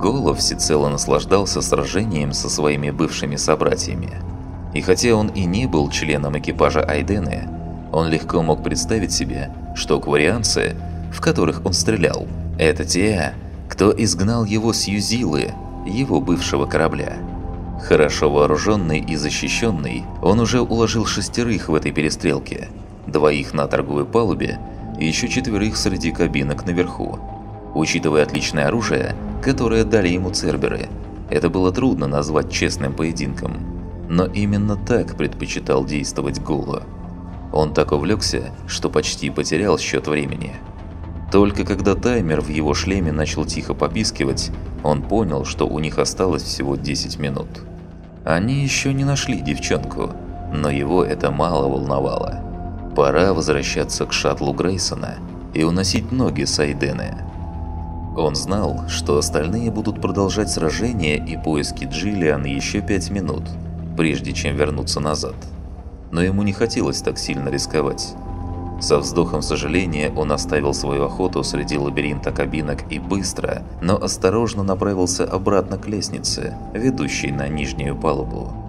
Голов всецело наслаждался сражением со своими бывшими собратьями. И хотя он и не был членом экипажа Айдены, он легко мог представить себе, что кварианцы, в которых он стрелял, это те, кто изгнал его с Юзилы, его бывшего корабля. Хорошо вооруженный и защищенный, он уже уложил шестерых в этой перестрелке, двоих на торговой палубе и еще четверых среди кабинок наверху. Учитывая отличное оружие, которое дали ему церберы, это было трудно назвать честным поединком. Но именно так предпочитал действовать Гула. Он так увлекся, что почти потерял счет времени. Только когда таймер в его шлеме начал тихо попискивать, он понял, что у них осталось всего 10 минут. Они еще не нашли девчонку, но его это мало волновало. Пора возвращаться к шаттлу Грейсона и уносить ноги с Айдены. Он знал, что остальные будут продолжать сражение и поиски Джиллиан еще пять минут, прежде чем вернуться назад. Но ему не хотелось так сильно рисковать. Со вздохом сожаления он оставил свою охоту среди лабиринта кабинок и быстро, но осторожно направился обратно к лестнице, ведущей на нижнюю палубу.